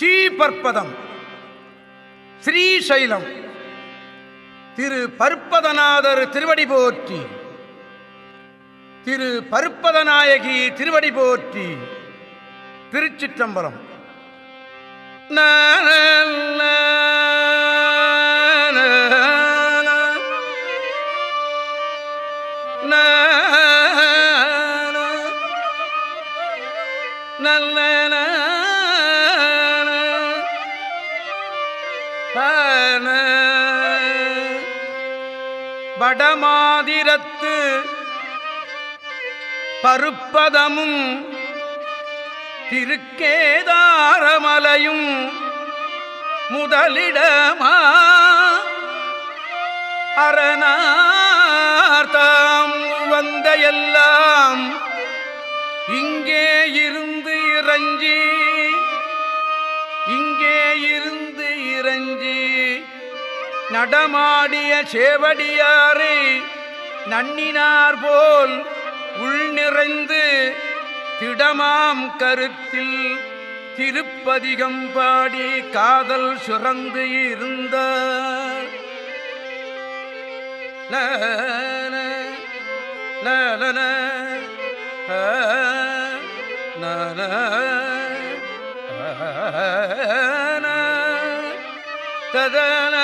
ஸ்ரீபற்பதம். ஸ்ரீசைலம். திரு பருப்பதநாதர் திருவடி போற்றி. திரு பருப்பதநாயகி திருவடி போற்றி. திருச்சிற்றம்பலம். ந, வடமாதிரத்து பருப்பதமும் திருக்கேதாரமலையும் முதலிடமா. அரணார்த்தாம் வந்த எல்லாம் இங்கே இருந்து இறஞ்சி இங்கே இருந்து இறஞ்சி நடமாடிய சேவடியாரை நன்னினார் போல் உள் நிறைந்து திடமாம் கருத்தில் திருப்பதிகம் பாடி காதல் சுரந்து இருந்த ஆ, ததன,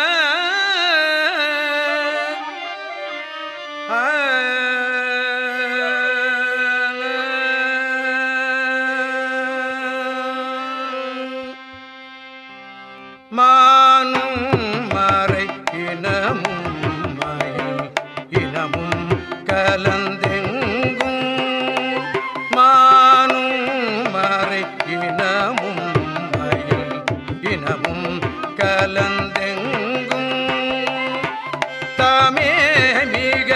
தாமே மிக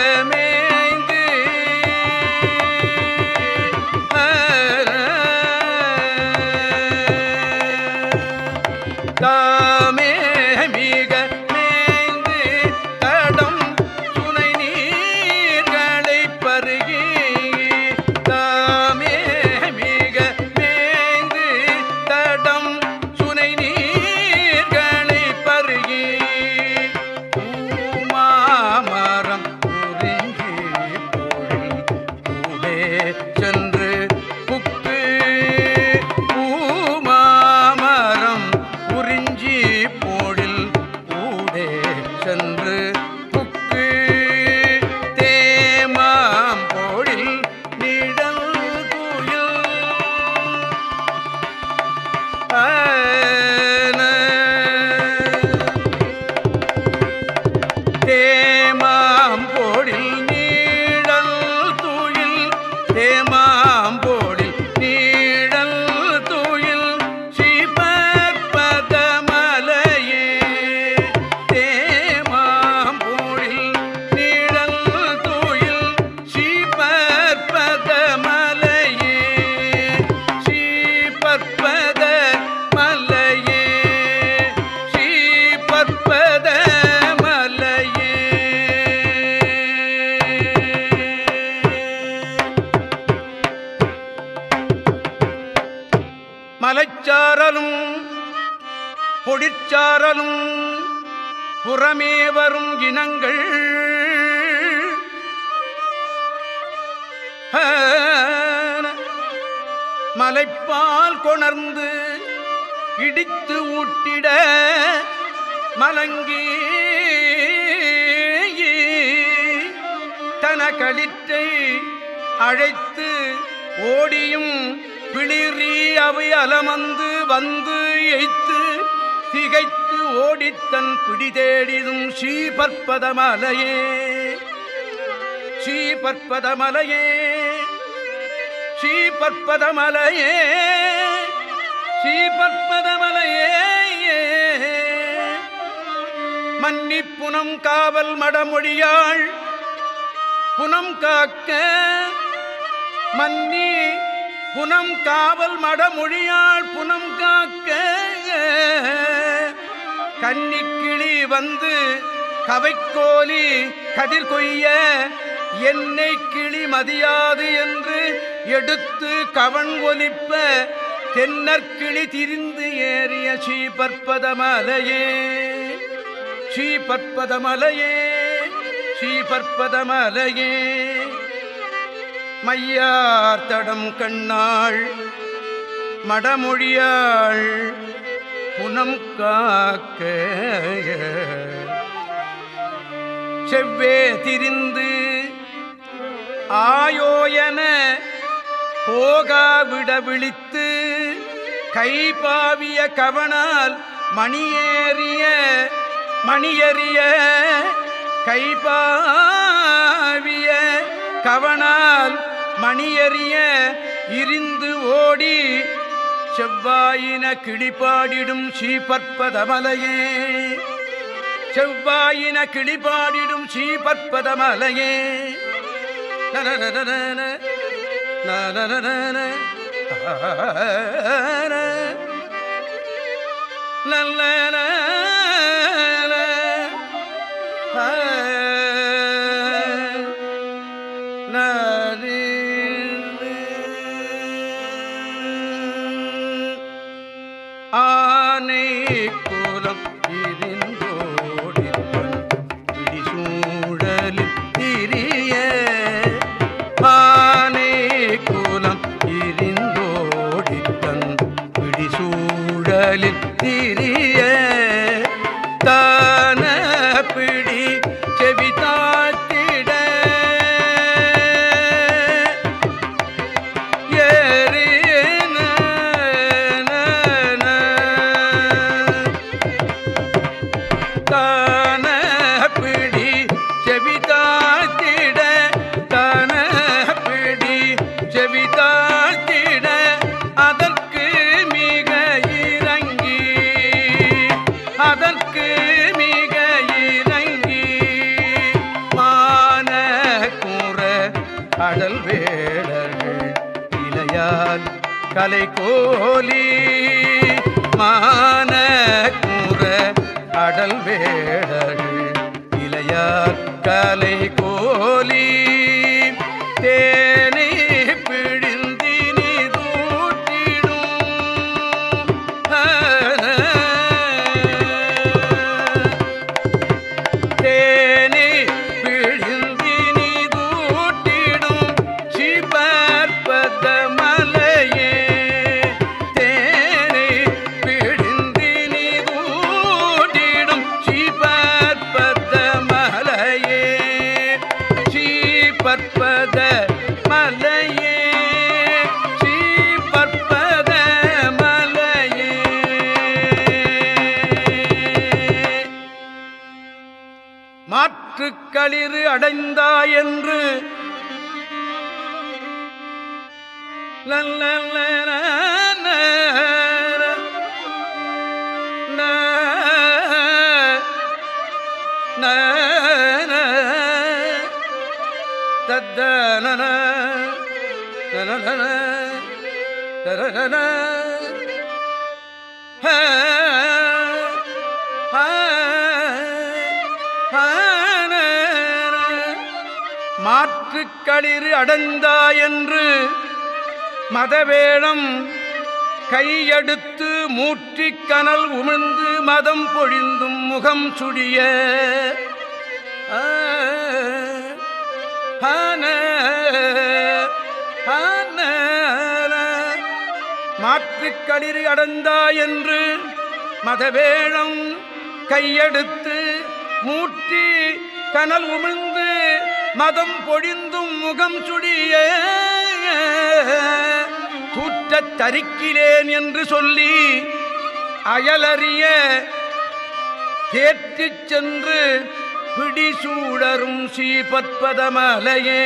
चंद மலைச்சாரலும் பொடிச்சாரலும் புறமே வரும் இனங்கள். மலைப்பால் கொணர்ந்து இடித்து ஊட்டிட மலங்கி தன களிற்றை அழைத்து ஓடியும் அவை அலமந்து வந்து எய்த்து திகைத்து ஓடித்தன் பிடி தேடிதும் ஸ்ரீபற்பதமலையே. ஸ்ரீபற்பதமலையே. ஸ்ரீபற்பதமலையே. ஸ்ரீபற்பதமலையே. மன்னிப்புனம் காவல் மடமொழியாள். புனம் காக்க மன்னி புனம் காவல் மடமொழியாள் புனம் காக்க கன்னிக்கிளி வந்து கவைக்கோலி கதிர் கொய்ய என்னை கிளி மதியாது என்று எடுத்து கவன் ஒலிப்ப தென்னற்கிளி திரிந்து ஏறிய ஸ்ரீபற்பதமலையே ஸ்ரீபற்பதமலையே ஸ்ரீபற்பதமலையே. மையார் தடம் கண்ணாள் மடமொழியாள் புனம் காக்க செவ்வே திரிந்து ஆயோயன போகா விட விழித்து கைபாவிய கவனால் மணியேறிய மணியறிய கைபாவிய கவனால் மணியறிய இருந்து ஓடி செவ்வாயின கிளிப்பாடிடும் ஸ்ரீபற்பதமலையே. செவ்வாயின கிளிபாடிடும் ஸ்ரீபற்பதமலையே. நல்ல. கலை கோலி. ஸ்ரீபற்பத மலையே ஸ்ரீபற்பத மலையே. மாற்றுக்களிறு அடைந்தாயென்று தத்தன மாற்றுக்களிறு அடைந்தாயென்று மதவேளம் கையெடுத்து மூற்றிக் கனல் உமிழ்ந்து மதம் பொழிந்தும் முகம் சுழிய. ஆன, மாற்றுக்களிறு என்று மதவேழம் கையெடுத்து மூட்டி கனல் உமிழ்ந்து மதம் பொழிந்தும் முகம் சுடிய தூற்றத் தரிக்கிறேன் என்று சொல்லி அயலறிய தேற்றிச் சென்று பிடிசூடரும் ஸ்ரீபற்பதமலையே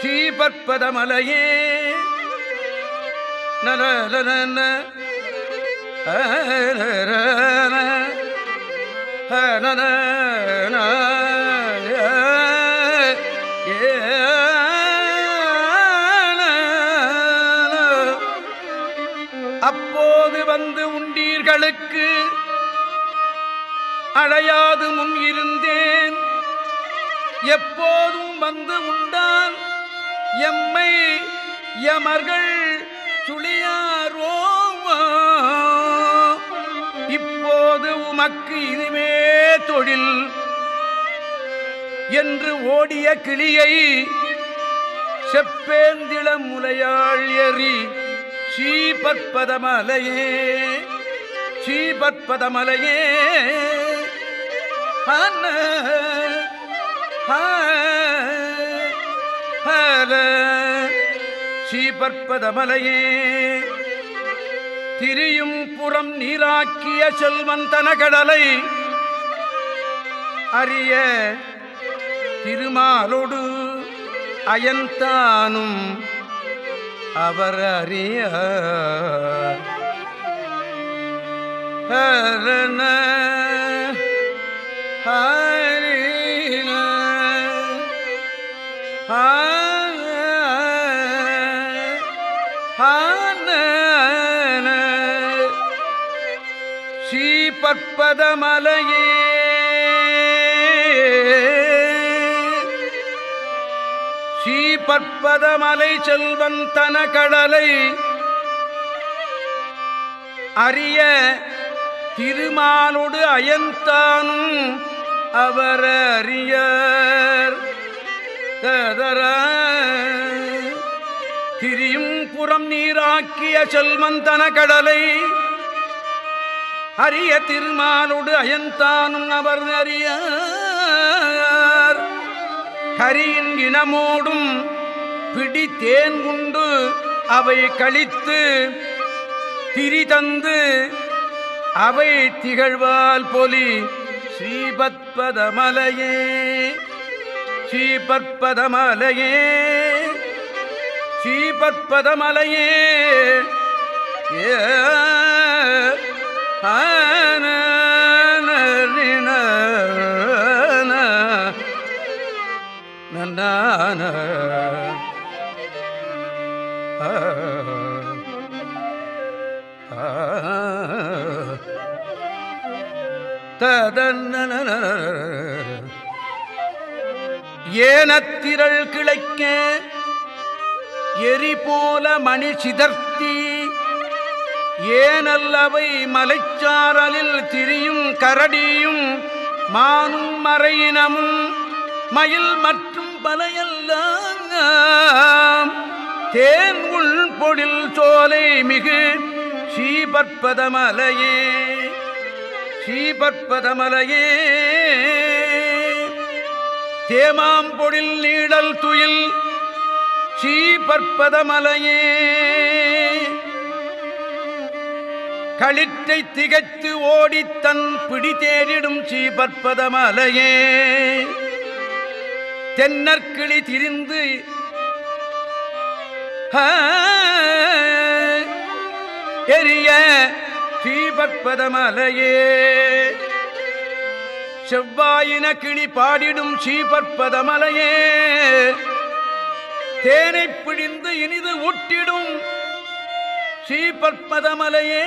ஸ்ரீபற்பதமலையே அப்போது வந்து உண்டீர்களுக்கு அழையாது முன் இருந்தேன். எப்போதும் வந்து உண்டான் எம்மை யமர்கள் சுழியாரோ இப்போது உமக்கு இதுவே தொழில். என்று ஓடிய கிளியை செப்பேந்திள முலையாள் எறி ஸ்ரீபற்பதமலையே ஸ்ரீபற்பதமலையே ஹன ஹல ஸ்ரீபற்பதமலையே திரியும் புறம் நீராக்கிய செல்வன் தனகடலை. அறிய திருமாலோடு அயன்தானும் அவர் அறிய ஹரண ஹரின ஸ்ரீபற்பதமலையே ஸ்ரீபற்பதமலை செல்வன் தன கடலை அறிய திருமாலோடு அயன்தானும் அவர் அறியர் ததர திரியும் புறம் நீராக்கிய செல்வந்தன கடலை அரிய திருமாலோடு அயன்தானும் அவர் அறியார் கரியின் இனமோடும் பிடி தேன் உண்டு அவை கழித்து திரிதந்து அவை திகழ்வால் பொலி ஸ்ரீபத்பதமலையே ஸ்ரீபற்பதமலையே ஸ்ரீபற்பதமலையே ஏ ஆன ஏனத்திரள் கிளைக்க எரி போல மணி சிதர்த்தி. ஏனல்லவை மலைச்சாரலில் திரியும் கரடியும் மானும் மறையினமும் மயில் மற்றும் பலையெல்லாம் தேன் உள் பொழில் சோலை மிகு ஸ்ரீபற்பதமலையே ஸ்ரீபற்பதமலையே தேமாம்பொழில் நீடல் துயில் ஸ்ரீபற்பதமலையே களிற்றை திகைத்து ஓடித் தன் பிடி தேடிடும் சீபற்பதமலையே தென்னற்கிளி திரிந்து எரிய சீபற்பதமலையே செவ்வாயின கிளி பாடிடும் சீபற்பதமலையே தேனை பிடிந்து இனிது ஊட்டிடும் ஸ்ரீபற்பதமலையே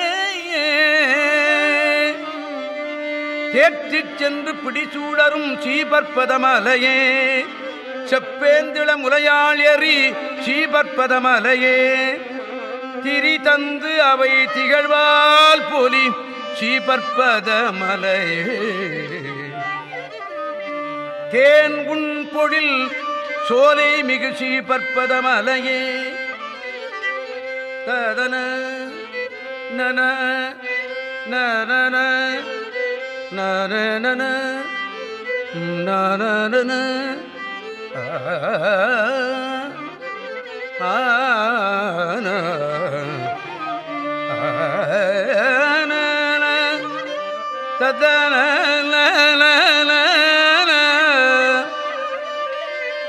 தேற்றிச் சென்று பிடிசூடரும் ஸ்ரீபற்பதமலையே செப்பேந்திள முலையாள் எறி ஸ்ரீபற்பதமலையே திரி தந்து அவை திகழ்வால் போலி ஸ்ரீபற்பதமலையே தேன் உன் பொழில் சோலை மிகு ஸ்ரீபற்பதமலையே ததன நன நன நன நன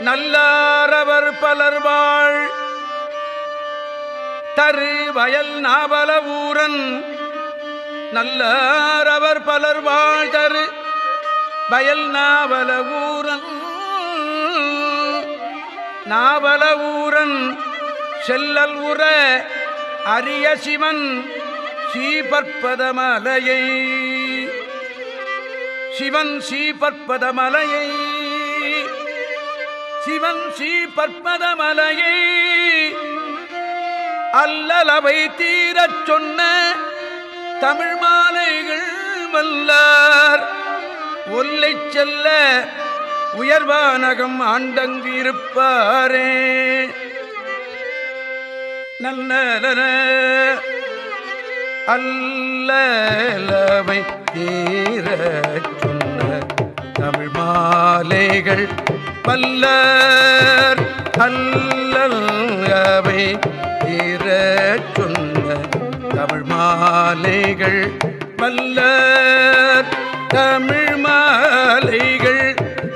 நல்லாரவர் பலர்வாள் தரு வயல் நாவல ஊரன். நல்லாரவர் பலர் வாழ்தரு. வயல் நாவல ஊரன். நாவல ஊரன். செல்லல் உற அரிய சிவன். ஸ்ரீபற்பதமலையை சிவன் ஸ்ரீபற்பதமலையை சிவன் ஸ்ரீபற்பதமலையை அல்லலவை தீரச் சொன்ன தமிழ் மாலைகள் வல்லார் ஒல்லை செல்ல உயர்வானகம் ஆண்டங்கு இருப்பாரே நல்ல அல்லவை தீரச் சொன்ன தமிழ் மாலைகள் வல்லர் இரவை ஈர சொன்ன தமிழ் மாலைகள் பல்லர் தமிழ் மாலைகள்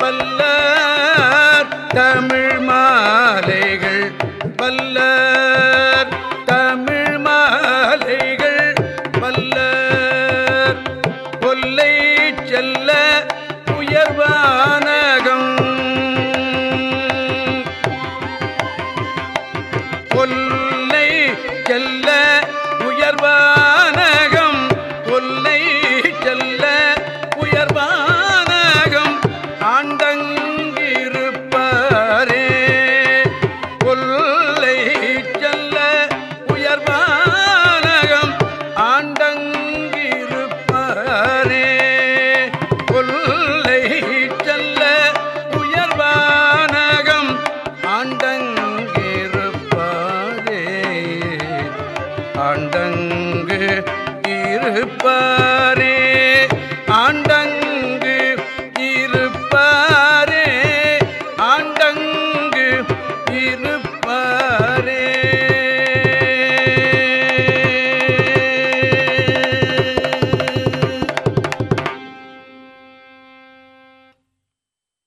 பல்லர் தமிழ் மாலைகள் பல்லர் தமிழ் மாலைகள் பல்லர் கொல்லை செல்ல உயர்வானகம்.